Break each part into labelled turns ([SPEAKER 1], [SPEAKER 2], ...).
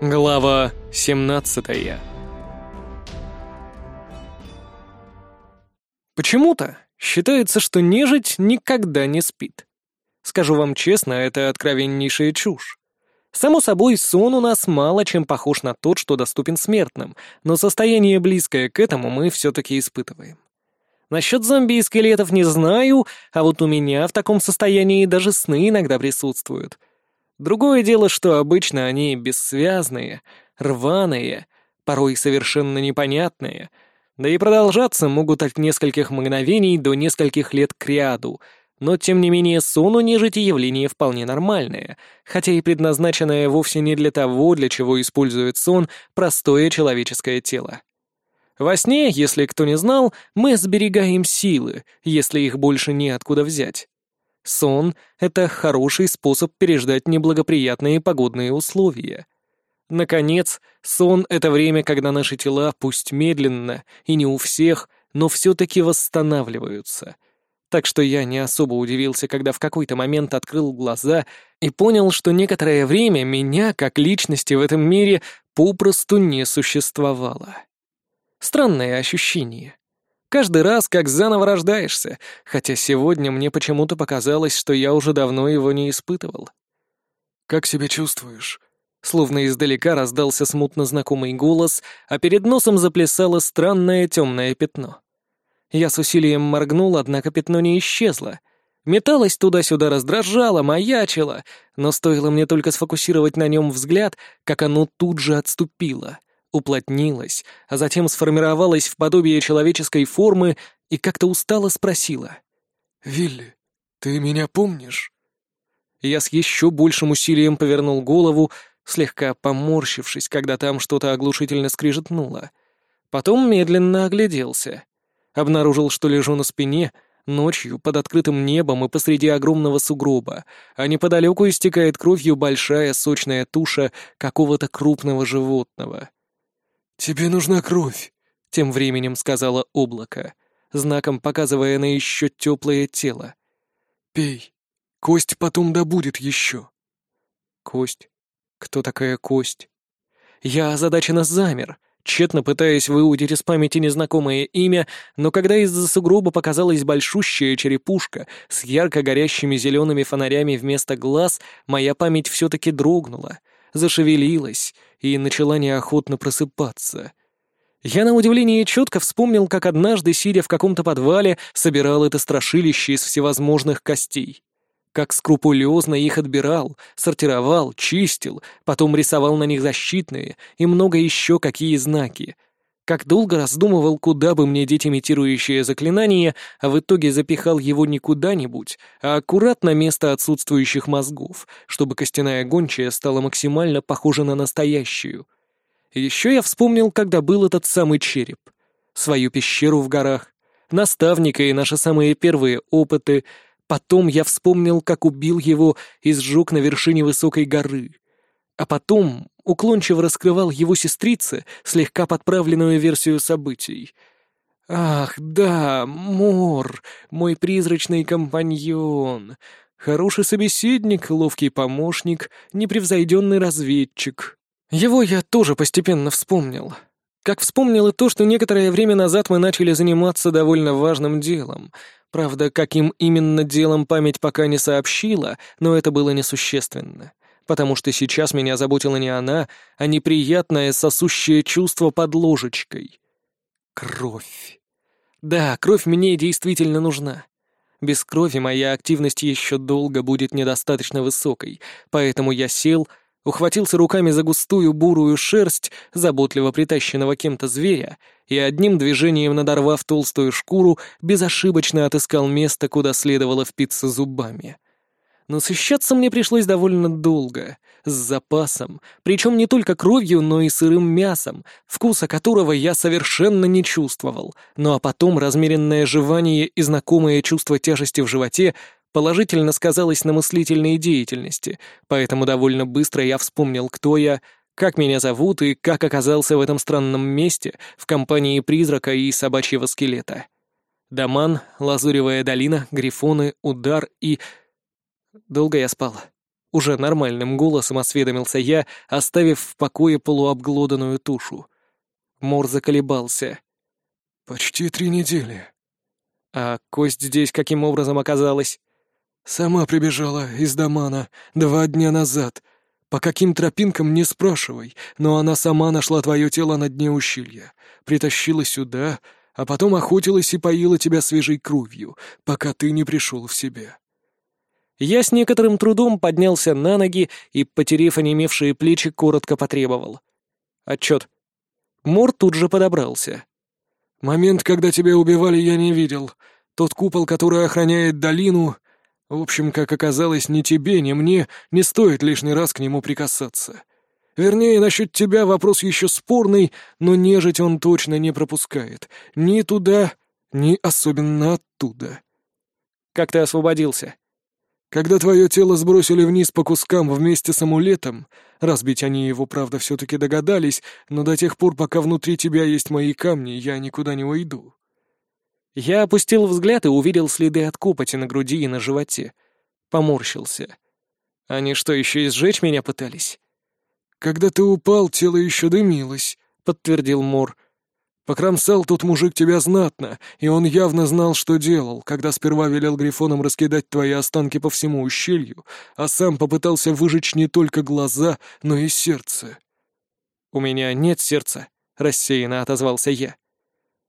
[SPEAKER 1] Глава 17 Почему-то считается, что нежить никогда не спит. Скажу вам честно, это откровеннейшая чушь. Само собой, сон у нас мало чем похож на тот, что доступен смертным, но состояние, близкое к этому, мы все-таки испытываем. Насчет зомби и скелетов не знаю, а вот у меня в таком состоянии даже сны иногда присутствуют — Другое дело, что обычно они бессвязные, рваные, порой совершенно непонятные, да и продолжаться могут от нескольких мгновений до нескольких лет к ряду, но тем не менее сон у нежити явление вполне нормальное, хотя и предназначенное вовсе не для того, для чего использует сон простое человеческое тело. Во сне, если кто не знал, мы сберегаем силы, если их больше неоткуда взять. Сон — это хороший способ переждать неблагоприятные погодные условия. Наконец, сон — это время, когда наши тела, пусть медленно и не у всех, но все-таки восстанавливаются. Так что я не особо удивился, когда в какой-то момент открыл глаза и понял, что некоторое время меня, как личности в этом мире, попросту не существовало. Странное ощущение. Каждый раз как заново рождаешься, хотя сегодня мне почему-то показалось, что я уже давно его не испытывал.
[SPEAKER 2] «Как себя чувствуешь?»
[SPEAKER 1] Словно издалека раздался смутно знакомый голос, а перед носом заплясало странное темное пятно. Я с усилием моргнул, однако пятно не исчезло. Металось туда-сюда, раздражало, маячило, но стоило мне только сфокусировать на нем взгляд, как оно тут же отступило — уплотнилась, а затем сформировалась в подобие человеческой формы и как-то устало спросила.
[SPEAKER 2] «Вилли, ты меня помнишь?»
[SPEAKER 1] Я с еще большим усилием повернул голову, слегка поморщившись, когда там что-то оглушительно скрижетнуло. Потом медленно огляделся. Обнаружил, что лежу на спине, ночью, под открытым небом и посреди огромного сугроба, а неподалеку истекает кровью большая сочная туша какого-то крупного животного.
[SPEAKER 2] «Тебе нужна кровь», — тем временем сказала облако, знаком показывая на еще теплое тело. «Пей. Кость потом добудет еще».
[SPEAKER 1] «Кость? Кто такая кость?» Я озадаченно замер, тщетно пытаясь выудить из памяти незнакомое имя, но когда из-за сугроба показалась большущая черепушка с ярко горящими зелеными фонарями вместо глаз, моя память все-таки дрогнула, зашевелилась и начала неохотно просыпаться. Я на удивление четко вспомнил, как однажды, сидя в каком-то подвале, собирал это страшилище из всевозможных костей. Как скрупулезно их отбирал, сортировал, чистил, потом рисовал на них защитные и много еще какие знаки — как долго раздумывал, куда бы мне деть имитирующее заклинание, а в итоге запихал его не куда-нибудь, а аккуратно место отсутствующих мозгов, чтобы костяная гончая стала максимально похожа на настоящую. Еще я вспомнил, когда был этот самый череп. Свою пещеру в горах, наставника и наши самые первые опыты. Потом я вспомнил, как убил его и сжег на вершине высокой горы. А потом уклончиво раскрывал его сестрице слегка подправленную версию событий. «Ах, да, Мор, мой призрачный компаньон, хороший собеседник, ловкий помощник, непревзойденный разведчик». Его я тоже постепенно вспомнил. Как вспомнил и то, что некоторое время назад мы начали заниматься довольно важным делом. Правда, каким именно делом память пока не сообщила, но это было несущественно потому что сейчас меня заботила не она, а неприятное сосущее чувство под ложечкой. Кровь. Да, кровь мне действительно нужна. Без крови моя активность еще долго будет недостаточно высокой, поэтому я сел, ухватился руками за густую бурую шерсть, заботливо притащенного кем-то зверя, и одним движением надорвав толстую шкуру, безошибочно отыскал место, куда следовало впиться зубами — Насыщаться мне пришлось довольно долго, с запасом, причем не только кровью, но и сырым мясом, вкуса которого я совершенно не чувствовал. Ну а потом размеренное жевание и знакомое чувство тяжести в животе положительно сказалось на мыслительной деятельности, поэтому довольно быстро я вспомнил, кто я, как меня зовут и как оказался в этом странном месте в компании призрака и собачьего скелета. Даман, Лазуревая долина, Грифоны, Удар и Долго я спал. Уже нормальным голосом осведомился я, оставив в покое полуобглоданную тушу. Мор заколебался.
[SPEAKER 2] «Почти три недели».
[SPEAKER 1] «А кость здесь каким образом оказалась?»
[SPEAKER 2] «Сама прибежала из Дамана два дня назад. По каким тропинкам не спрашивай, но она сама нашла твое тело на дне ущелья, притащила сюда, а потом охотилась и поила тебя свежей кровью, пока ты не пришел в себя».
[SPEAKER 1] Я с некоторым трудом поднялся на ноги и, потерев онемевшие плечи, коротко потребовал. «Отчет». Мор тут же подобрался.
[SPEAKER 2] «Момент, когда тебя убивали, я не видел. Тот купол, который охраняет долину... В общем, как оказалось, ни тебе, ни мне не стоит лишний раз к нему прикасаться. Вернее, насчет тебя вопрос еще спорный, но нежить он точно не пропускает. Ни туда, ни особенно оттуда».
[SPEAKER 1] «Как ты освободился?»
[SPEAKER 2] Когда твое тело сбросили вниз по кускам вместе с амулетом, разбить они его, правда, все-таки догадались, но до тех пор, пока внутри тебя есть мои камни, я никуда не уйду.
[SPEAKER 1] Я опустил взгляд и увидел следы от копоти на груди и на животе. Поморщился. Они что, еще и сжечь меня пытались?
[SPEAKER 2] Когда ты упал, тело еще дымилось, — подтвердил Мор. Покромсал тут мужик тебя знатно, и он явно знал, что делал, когда сперва велел грифонам раскидать твои останки по всему ущелью, а сам попытался выжечь не только глаза, но и сердце.
[SPEAKER 1] «У меня нет сердца», — рассеянно отозвался я.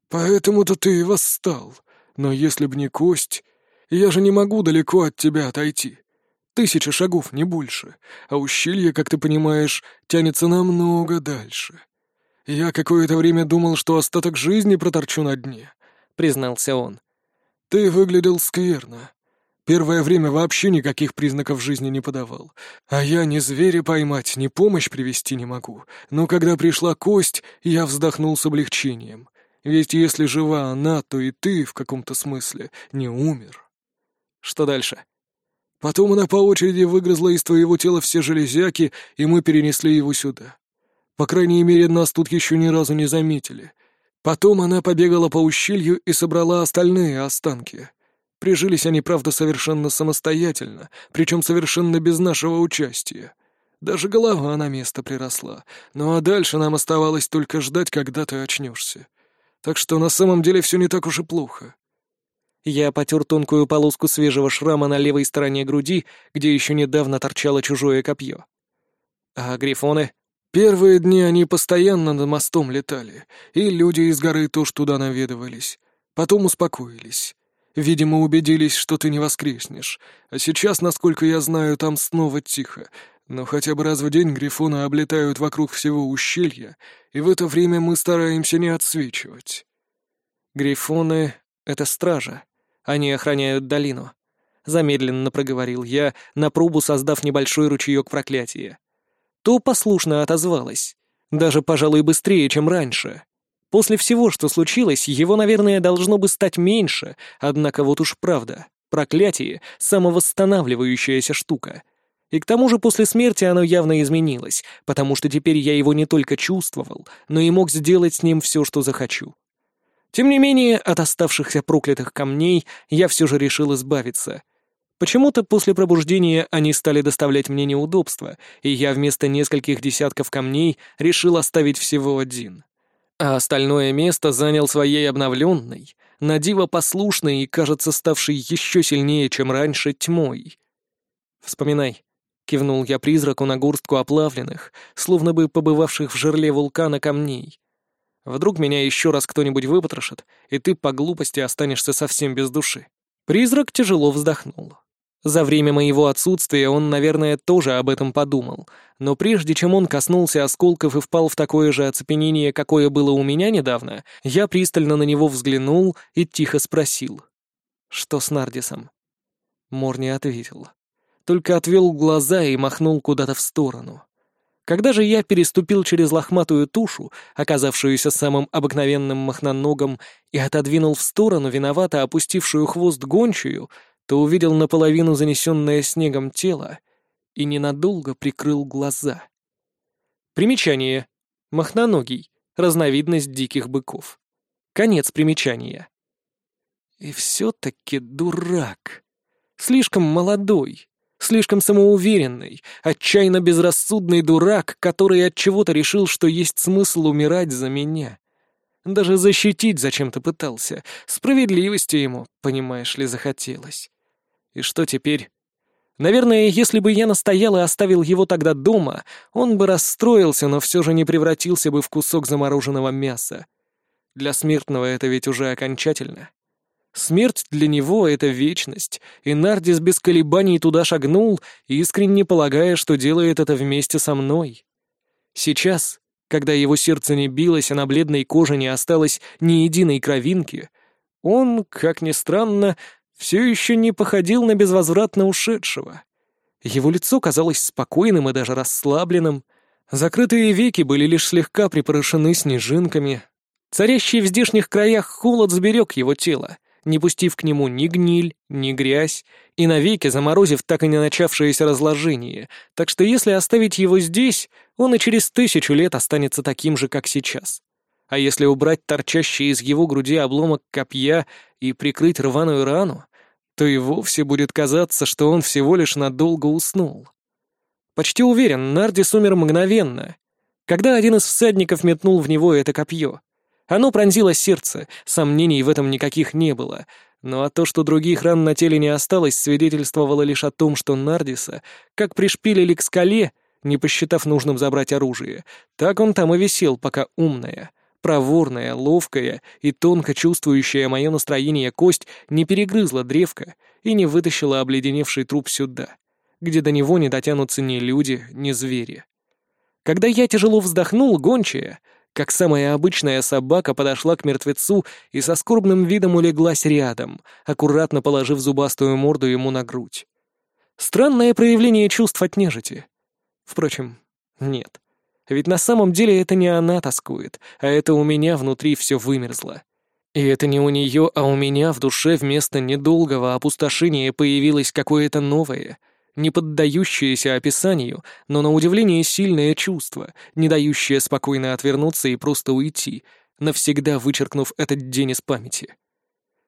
[SPEAKER 2] «Поэтому-то ты и восстал. Но если б не кость, я же не могу далеко от тебя отойти. Тысяча шагов, не больше, а ущелье, как ты понимаешь, тянется намного дальше». «Я какое-то время думал, что остаток жизни проторчу на дне», — признался он. «Ты выглядел скверно. Первое время вообще никаких признаков жизни не подавал. А я ни зверя поймать, ни помощь привести не могу. Но когда пришла кость, я вздохнул с облегчением. Ведь если жива она, то и ты, в каком-то смысле, не умер».
[SPEAKER 1] «Что дальше?»
[SPEAKER 2] Потом она по очереди выгрызла из твоего тела все железяки, и мы перенесли его сюда. По крайней мере, нас тут еще ни разу не заметили. Потом она побегала по ущелью и собрала остальные останки. Прижились они, правда, совершенно самостоятельно, причем совершенно без нашего участия. Даже голова на место приросла. Ну а дальше нам оставалось только ждать, когда ты очнешься. Так что на самом деле все не так уж и плохо.
[SPEAKER 1] Я потер тонкую полоску свежего шрама на левой стороне груди, где еще недавно торчало чужое копье. А грифоны?
[SPEAKER 2] Первые дни они постоянно над мостом летали, и люди из горы тоже туда наведывались. Потом успокоились. Видимо, убедились, что ты не воскреснешь. А сейчас, насколько я знаю, там снова тихо. Но хотя бы раз в день грифоны облетают вокруг всего ущелья, и в это время мы стараемся не отсвечивать.
[SPEAKER 1] Грифоны — это стража. Они охраняют долину. Замедленно проговорил я, на пробу создав небольшой ручеек проклятия то послушно отозвалась. Даже, пожалуй, быстрее, чем раньше. После всего, что случилось, его, наверное, должно бы стать меньше, однако вот уж правда. Проклятие — самовосстанавливающаяся штука. И к тому же после смерти оно явно изменилось, потому что теперь я его не только чувствовал, но и мог сделать с ним все, что захочу. Тем не менее, от оставшихся проклятых камней я все же решил избавиться — Почему-то после пробуждения они стали доставлять мне неудобства, и я вместо нескольких десятков камней решил оставить всего один. А остальное место занял своей обновленной, надиво послушной и, кажется, ставшей еще сильнее, чем раньше, тьмой. «Вспоминай», — кивнул я призраку на горстку оплавленных, словно бы побывавших в жерле вулкана камней. «Вдруг меня еще раз кто-нибудь выпотрошит, и ты по глупости останешься совсем без души». Призрак тяжело вздохнул. За время моего отсутствия он, наверное, тоже об этом подумал, но прежде чем он коснулся осколков и впал в такое же оцепенение, какое было у меня недавно, я пристально на него взглянул и тихо спросил. «Что с Нардисом?» Мор не ответил. Только отвел глаза и махнул куда-то в сторону. Когда же я переступил через лохматую тушу, оказавшуюся самым обыкновенным махноногом, и отодвинул в сторону виновато опустившую хвост гончую — то увидел наполовину занесенное снегом тело и ненадолго прикрыл глаза. Примечание. Махноногий. Разновидность диких быков. Конец примечания. И все-таки дурак. Слишком молодой. Слишком самоуверенный, отчаянно безрассудный дурак, который от чего-то решил, что есть смысл умирать за меня. Даже защитить зачем-то пытался. Справедливости ему, понимаешь ли, захотелось. И что теперь? Наверное, если бы я настоял и оставил его тогда дома, он бы расстроился, но все же не превратился бы в кусок замороженного мяса. Для смертного это ведь уже окончательно. Смерть для него — это вечность, и Нардис без колебаний туда шагнул, искренне полагая, что делает это вместе со мной. Сейчас, когда его сердце не билось, а на бледной коже не осталось ни единой кровинки, он, как ни странно, все еще не походил на безвозвратно ушедшего. Его лицо казалось спокойным и даже расслабленным, закрытые веки были лишь слегка припорошены снежинками. Царящий в здешних краях холод сберег его тело — не пустив к нему ни гниль, ни грязь, и навеки заморозив так и не начавшееся разложение, так что если оставить его здесь, он и через тысячу лет останется таким же, как сейчас. А если убрать торчащий из его груди обломок копья и прикрыть рваную рану, то и вовсе будет казаться, что он всего лишь надолго уснул. Почти уверен, Нардис умер мгновенно, когда один из всадников метнул в него это копье. Оно пронзило сердце, сомнений в этом никаких не было. Ну а то, что других ран на теле не осталось, свидетельствовало лишь о том, что Нардиса, как пришпилили к скале, не посчитав нужным забрать оружие, так он там и висел, пока умная, проворная, ловкая и тонко чувствующая мое настроение кость не перегрызла древко и не вытащила обледеневший труп сюда, где до него не дотянутся ни люди, ни звери. Когда я тяжело вздохнул, гончая, как самая обычная собака подошла к мертвецу и со скорбным видом улеглась рядом, аккуратно положив зубастую морду ему на грудь. Странное проявление чувств от нежити. Впрочем, нет. Ведь на самом деле это не она тоскует, а это у меня внутри все вымерзло. И это не у нее, а у меня в душе вместо недолгого опустошения появилось какое-то новое — не поддающееся описанию, но на удивление сильное чувство, не дающее спокойно отвернуться и просто уйти, навсегда вычеркнув этот день из памяти.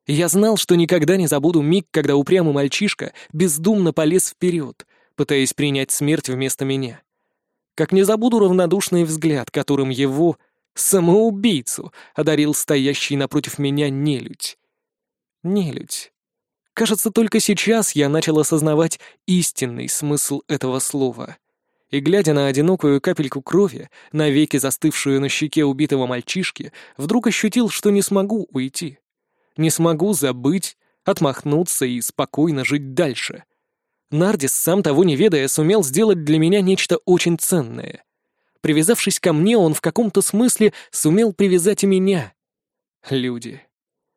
[SPEAKER 1] Я знал, что никогда не забуду миг, когда упрямый мальчишка бездумно полез вперед, пытаясь принять смерть вместо меня. Как не забуду равнодушный взгляд, которым его, самоубийцу, одарил стоящий напротив меня нелюдь. Нелюдь. Кажется, только сейчас я начал осознавать истинный смысл этого слова. И, глядя на одинокую капельку крови, навеки застывшую на щеке убитого мальчишки, вдруг ощутил, что не смогу уйти. Не смогу забыть, отмахнуться и спокойно жить дальше. Нардис, сам того не ведая, сумел сделать для меня нечто очень ценное. Привязавшись ко мне, он в каком-то смысле сумел привязать и меня. Люди.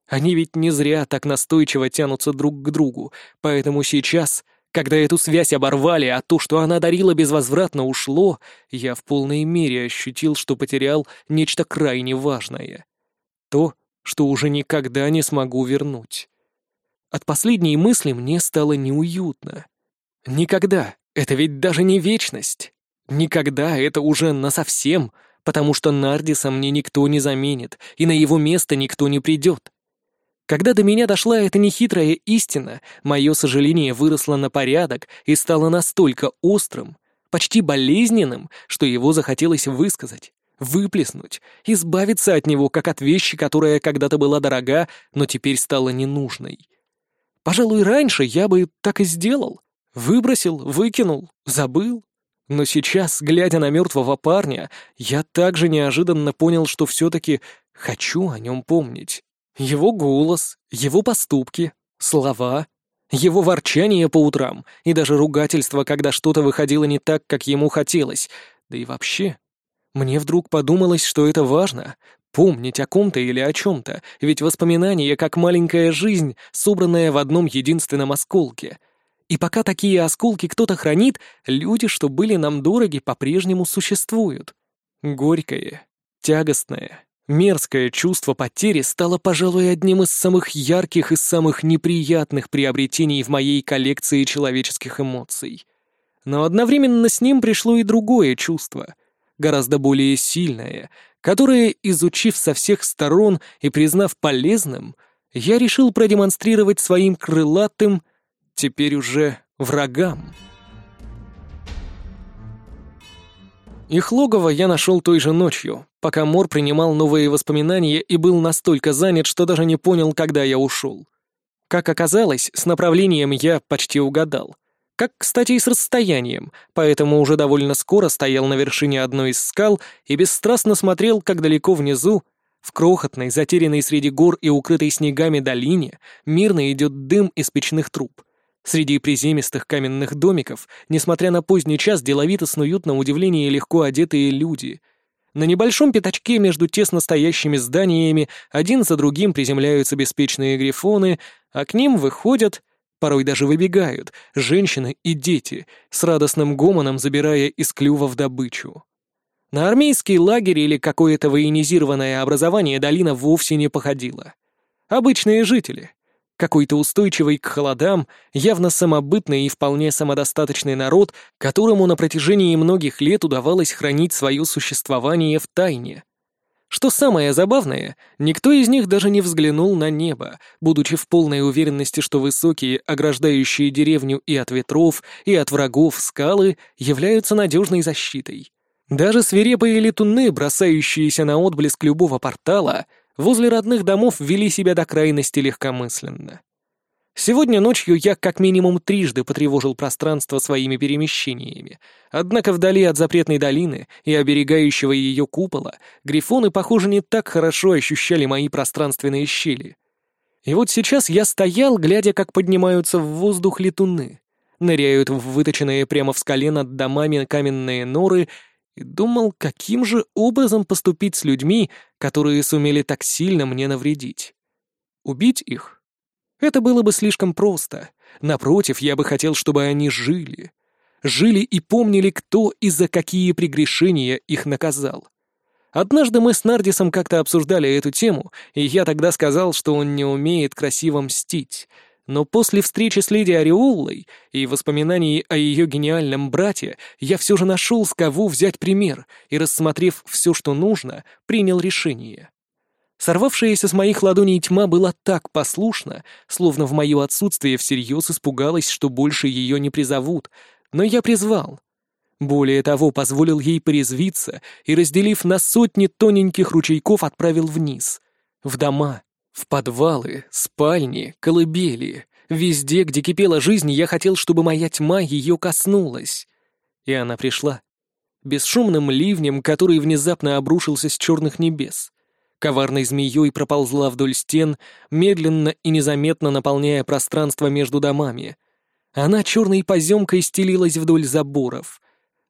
[SPEAKER 1] Они ведь не зря так настойчиво тянутся друг к другу, поэтому сейчас, когда эту связь оборвали, а то, что она дарила безвозвратно, ушло, я в полной мере ощутил, что потерял нечто крайне важное. То, что уже никогда не смогу вернуть. От последней мысли мне стало неуютно. Никогда. Это ведь даже не вечность. Никогда это уже насовсем, потому что Нардиса мне никто не заменит, и на его место никто не придет. Когда до меня дошла эта нехитрая истина, мое сожаление выросло на порядок и стало настолько острым, почти болезненным, что его захотелось высказать, выплеснуть, избавиться от него, как от вещи, которая когда-то была дорога, но теперь стала ненужной. Пожалуй, раньше я бы так и сделал. Выбросил, выкинул, забыл. Но сейчас, глядя на мертвого парня, я также неожиданно понял, что все-таки хочу о нем помнить. Его голос, его поступки, слова, его ворчание по утрам и даже ругательство, когда что-то выходило не так, как ему хотелось. Да и вообще, мне вдруг подумалось, что это важно — помнить о ком-то или о чем-то, ведь воспоминания, как маленькая жизнь, собранная в одном единственном осколке. И пока такие осколки кто-то хранит, люди, что были нам дороги, по-прежнему существуют. Горькое, тягостное, Мерзкое чувство потери стало, пожалуй, одним из самых ярких и самых неприятных приобретений в моей коллекции человеческих эмоций. Но одновременно с ним пришло и другое чувство, гораздо более сильное, которое, изучив со всех сторон и признав полезным, я решил продемонстрировать своим крылатым, теперь уже врагам. Их логово я нашел той же ночью, пока Мор принимал новые воспоминания и был настолько занят, что даже не понял, когда я ушел. Как оказалось, с направлением я почти угадал. Как, кстати, и с расстоянием, поэтому уже довольно скоро стоял на вершине одной из скал и бесстрастно смотрел, как далеко внизу, в крохотной, затерянной среди гор и укрытой снегами долине, мирно идет дым из печных труб. Среди приземистых каменных домиков, несмотря на поздний час, деловито снуют на удивление легко одетые люди. На небольшом пятачке между тесно стоящими зданиями один за другим приземляются беспечные грифоны, а к ним выходят порой даже выбегают, женщины и дети, с радостным гомоном забирая из клювов добычу. На армейский лагерь или какое-то военизированное образование долина вовсе не походила. Обычные жители. Какой-то устойчивый к холодам, явно самобытный и вполне самодостаточный народ, которому на протяжении многих лет удавалось хранить свое существование в тайне — что самое забавное, никто из них даже не взглянул на небо, будучи в полной уверенности, что высокие, ограждающие деревню и от ветров, и от врагов скалы являются надежной защитой. Даже свирепые летуны, бросающиеся на отблеск любого портала, возле родных домов вели себя до крайности легкомысленно. Сегодня ночью я как минимум трижды потревожил пространство своими перемещениями, однако вдали от запретной долины и оберегающего ее купола грифоны, похоже, не так хорошо ощущали мои пространственные щели. И вот сейчас я стоял, глядя, как поднимаются в воздух летуны, ныряют в выточенные прямо в скале над домами каменные норы и думал, каким же образом поступить с людьми, которые сумели так сильно мне навредить. Убить их? Это было бы слишком просто. Напротив, я бы хотел, чтобы они жили. Жили и помнили, кто и за какие прегрешения их наказал. Однажды мы с Нардисом как-то обсуждали эту тему, и я тогда сказал, что он не умеет красиво мстить. Но после встречи с леди Ореоллой и воспоминаний о ее гениальном брате, я все же нашел, с кого взять пример, и, рассмотрев все, что нужно, принял решение. Сорвавшаяся с моих ладоней тьма была так послушна, словно в мое отсутствие всерьез испугалась, что больше ее не призовут, но я призвал. Более того, позволил ей порезвиться и, разделив на сотни тоненьких ручейков, отправил вниз, в дома, в подвалы, спальни, колыбели. Везде, где кипела жизнь, я хотел, чтобы моя тьма ее коснулась. И она пришла. Бесшумным ливнем, который внезапно обрушился с черных небес коварной змеей проползла вдоль стен, медленно и незаметно наполняя пространство между домами. Она черной поземкой стелилась вдоль заборов.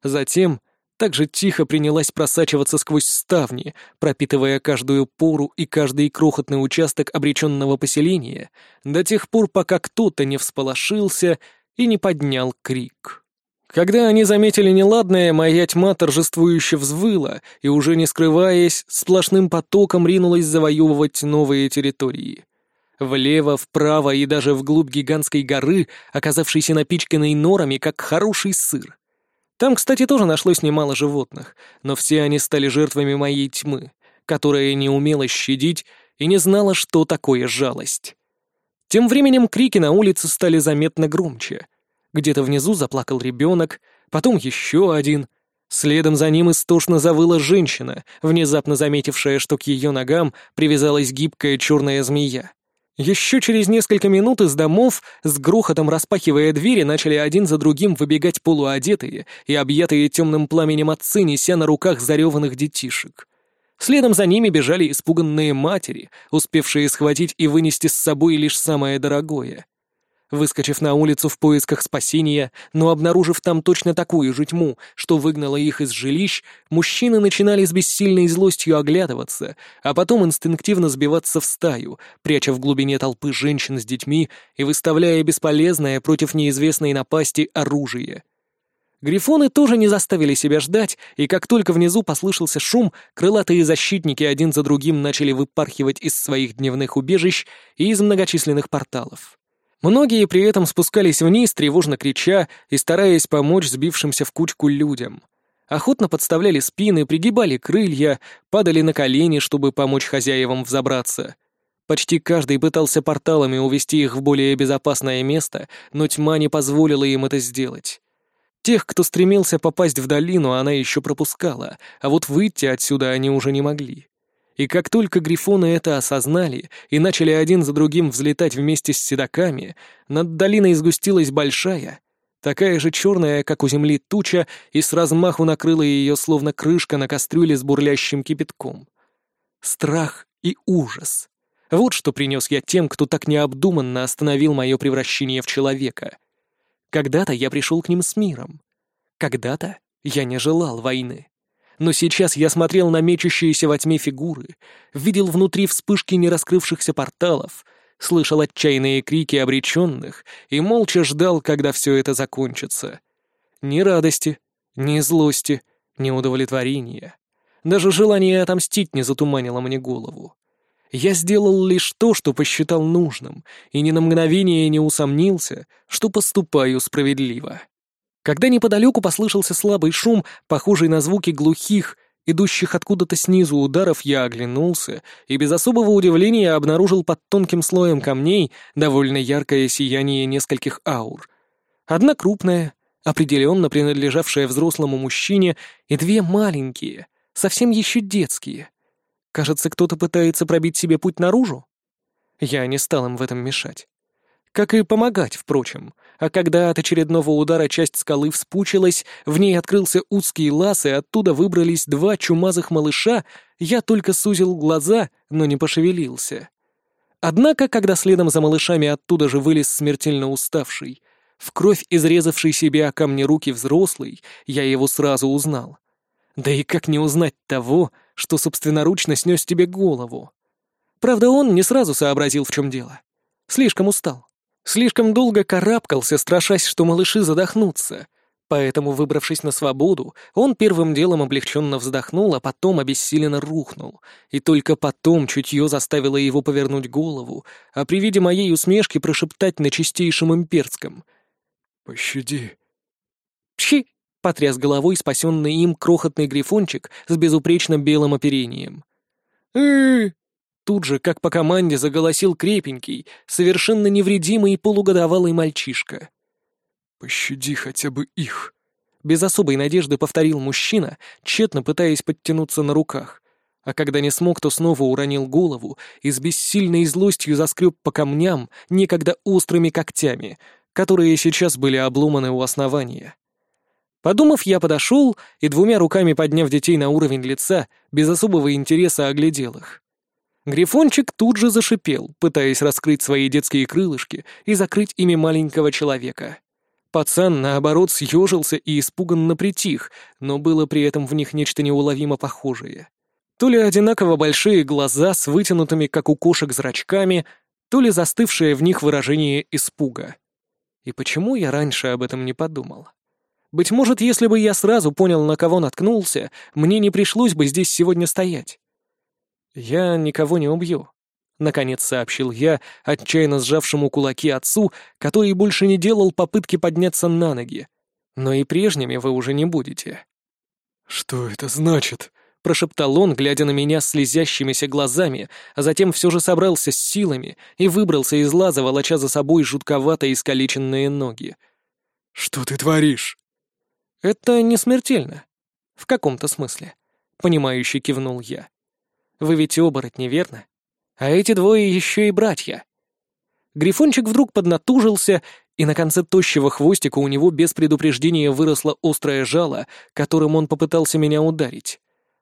[SPEAKER 1] Затем также тихо принялась просачиваться сквозь ставни, пропитывая каждую пору и каждый крохотный участок обреченного поселения, до тех пор, пока кто-то не всполошился и не поднял крик. Когда они заметили неладное, моя тьма торжествующе взвыла и, уже не скрываясь, сплошным потоком ринулась завоевывать новые территории. Влево, вправо и даже вглубь гигантской горы, оказавшейся напичканной норами, как хороший сыр. Там, кстати, тоже нашлось немало животных, но все они стали жертвами моей тьмы, которая не умела щадить и не знала, что такое жалость. Тем временем крики на улице стали заметно громче — где-то внизу заплакал ребенок, потом еще один. Следом за ним истошно завыла женщина, внезапно заметившая, что к ее ногам привязалась гибкая черная змея. Еще через несколько минут из домов, с грохотом распахивая двери, начали один за другим выбегать полуодетые и объятые темным пламенем отцы, неся на руках зареванных детишек. Следом за ними бежали испуганные матери, успевшие схватить и вынести с собой лишь самое дорогое — Выскочив на улицу в поисках спасения, но обнаружив там точно такую же тьму, что выгнала их из жилищ, мужчины начинали с бессильной злостью оглядываться, а потом инстинктивно сбиваться в стаю, пряча в глубине толпы женщин с детьми и выставляя бесполезное против неизвестной напасти оружие. Грифоны тоже не заставили себя ждать, и как только внизу послышался шум, крылатые защитники один за другим начали выпархивать из своих дневных убежищ и из многочисленных порталов. Многие при этом спускались вниз, тревожно крича и стараясь помочь сбившимся в кучку людям. Охотно подставляли спины, пригибали крылья, падали на колени, чтобы помочь хозяевам взобраться. Почти каждый пытался порталами увести их в более безопасное место, но тьма не позволила им это сделать. Тех, кто стремился попасть в долину, она еще пропускала, а вот выйти отсюда они уже не могли. И как только грифоны это осознали и начали один за другим взлетать вместе с седаками, над долиной сгустилась большая, такая же черная, как у земли туча, и с размаху накрыла ее словно крышка на кастрюле с бурлящим кипятком. Страх и ужас. Вот что принес я тем, кто так необдуманно остановил мое превращение в человека. Когда-то я пришел к ним с миром. Когда-то я не желал войны. Но сейчас я смотрел на мечущиеся во тьме фигуры, видел внутри вспышки нераскрывшихся порталов, слышал отчаянные крики обреченных и молча ждал, когда все это закончится. Ни радости, ни злости, ни удовлетворения. Даже желание отомстить не затуманило мне голову. Я сделал лишь то, что посчитал нужным, и ни на мгновение не усомнился, что поступаю справедливо. Когда неподалеку послышался слабый шум, похожий на звуки глухих, идущих откуда-то снизу ударов, я оглянулся и без особого удивления обнаружил под тонким слоем камней довольно яркое сияние нескольких аур. Одна крупная, определенно принадлежавшая взрослому мужчине, и две маленькие, совсем еще детские — Кажется, кто-то пытается пробить себе путь наружу. Я не стал им в этом мешать. Как и помогать, впрочем. А когда от очередного удара часть скалы вспучилась, в ней открылся узкий лаз, и оттуда выбрались два чумазых малыша, я только сузил глаза, но не пошевелился. Однако, когда следом за малышами оттуда же вылез смертельно уставший, в кровь изрезавший себе о камни руки взрослый, я его сразу узнал. Да и как не узнать того, что собственноручно снес тебе голову? Правда, он не сразу сообразил, в чем дело. Слишком устал. Слишком долго карабкался, страшась, что малыши задохнутся. Поэтому, выбравшись на свободу, он первым делом облегченно вздохнул, а потом обессиленно рухнул. И только потом чутье заставило его повернуть голову, а при виде моей усмешки прошептать на чистейшем имперском.
[SPEAKER 2] «Пощади».
[SPEAKER 1] «Пщи!» потряс головой спасенный им крохотный грифончик с безупречно белым оперением. э Тут же, как по команде, заголосил крепенький, совершенно невредимый полугодовалый мальчишка.
[SPEAKER 2] «Пощади хотя бы их», —
[SPEAKER 1] без особой надежды повторил мужчина, тщетно пытаясь подтянуться на руках, а когда не смог, то снова уронил голову и с бессильной злостью заскреб по камням, некогда острыми когтями, которые сейчас были обломаны у основания. Подумав, я подошел и, двумя руками подняв детей на уровень лица, без особого интереса оглядел их. Грифончик тут же зашипел, пытаясь раскрыть свои детские крылышки и закрыть ими маленького человека. Пацан, наоборот, съежился и испуганно притих, но было при этом в них нечто неуловимо похожее. То ли одинаково большие глаза с вытянутыми, как у кошек, зрачками, то ли застывшее в них выражение испуга. И почему я раньше об этом не подумал? Быть может, если бы я сразу понял, на кого наткнулся, мне не пришлось бы здесь сегодня стоять. «Я никого не убью», — наконец сообщил я, отчаянно сжавшему кулаки отцу, который больше не делал попытки подняться на ноги. «Но и прежними вы уже не будете».
[SPEAKER 2] «Что это значит?»
[SPEAKER 1] — прошептал он, глядя на меня слезящимися глазами, а затем все же собрался с силами и выбрался из лаза, волоча за собой жутковато искалеченные ноги.
[SPEAKER 2] «Что ты творишь?»
[SPEAKER 1] «Это не смертельно. В каком-то смысле», — понимающе кивнул я. «Вы ведь оборотни, верно? А эти двое еще и братья». Грифончик вдруг поднатужился, и на конце тощего хвостика у него без предупреждения выросло острое жало, которым он попытался меня ударить.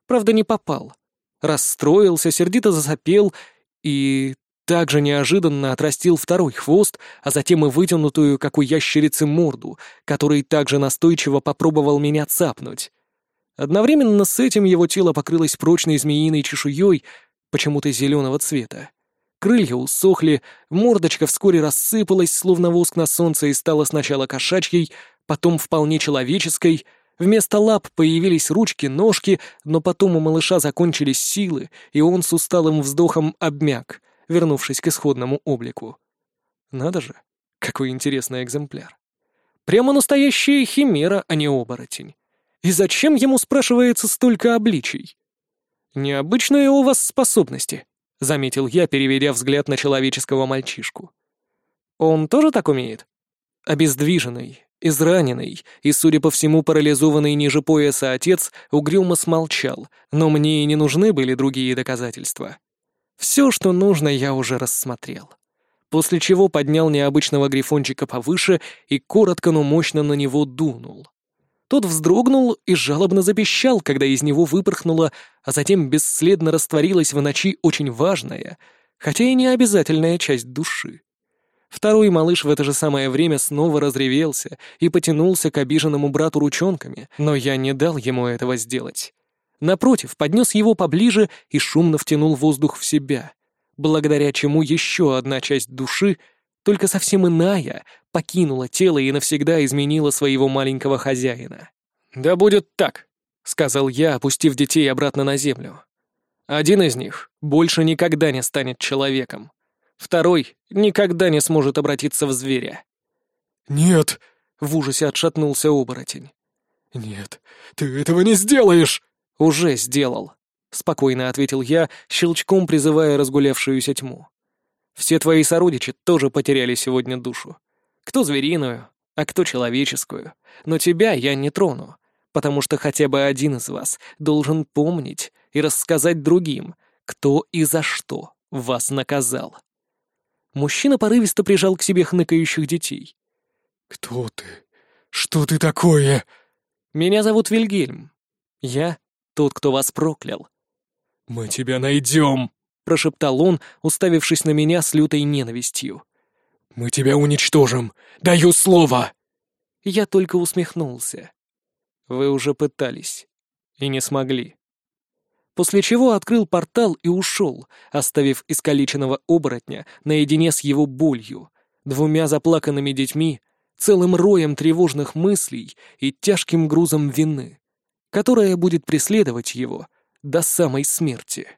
[SPEAKER 1] Правда, не попал. Расстроился, сердито засопел и также неожиданно отрастил второй хвост, а затем и вытянутую, как у ящерицы, морду, который также настойчиво попробовал меня цапнуть. Одновременно с этим его тело покрылось прочной змеиной чешуей, почему-то зеленого цвета. Крылья усохли, мордочка вскоре рассыпалась, словно воск на солнце, и стала сначала кошачьей, потом вполне человеческой. Вместо лап появились ручки, ножки, но потом у малыша закончились силы, и он с усталым вздохом обмяк — вернувшись к исходному облику. Надо же, какой интересный экземпляр. Прямо настоящая химера, а не оборотень. И зачем ему спрашивается столько обличий? Необычные у вас способности, заметил я, переведя взгляд на человеческого мальчишку. Он тоже так умеет? Обездвиженный, израненный и, судя по всему, парализованный ниже пояса отец угрюмо смолчал, но мне и не нужны были другие доказательства. Все, что нужно, я уже рассмотрел. После чего поднял необычного грифончика повыше и коротко, но мощно на него дунул. Тот вздрогнул и жалобно запищал, когда из него выпорхнула, а затем бесследно растворилась в ночи очень важная, хотя и не обязательная часть души. Второй малыш в это же самое время снова разревелся и потянулся к обиженному брату ручонками, но я не дал ему этого сделать. Напротив, поднес его поближе и шумно втянул воздух в себя, благодаря чему еще одна часть души, только совсем иная, покинула тело и навсегда изменила своего маленького хозяина. «Да будет так», — сказал я, опустив детей обратно на землю. «Один из них больше никогда не станет человеком. Второй никогда не сможет обратиться в зверя».
[SPEAKER 2] «Нет», —
[SPEAKER 1] в ужасе отшатнулся оборотень.
[SPEAKER 2] «Нет, ты этого не сделаешь!»
[SPEAKER 1] «Уже сделал», — спокойно ответил я, щелчком призывая разгулявшуюся тьму. «Все твои сородичи тоже потеряли сегодня душу. Кто звериную, а кто человеческую. Но тебя я не трону, потому что хотя бы один из вас должен помнить и рассказать другим, кто и за что вас наказал». Мужчина порывисто прижал к себе хныкающих детей.
[SPEAKER 2] «Кто ты? Что ты такое?»
[SPEAKER 1] «Меня зовут Вильгельм. Я тот, кто вас проклял».
[SPEAKER 2] «Мы тебя найдем!»
[SPEAKER 1] — прошептал он, уставившись на меня с лютой ненавистью.
[SPEAKER 2] «Мы тебя уничтожим! Даю слово!»
[SPEAKER 1] Я только усмехнулся. «Вы уже пытались. И не смогли». После чего открыл портал и ушел, оставив искалеченного оборотня наедине с его болью, двумя заплаканными детьми, целым роем тревожных мыслей и тяжким грузом вины которая будет преследовать его до самой смерти.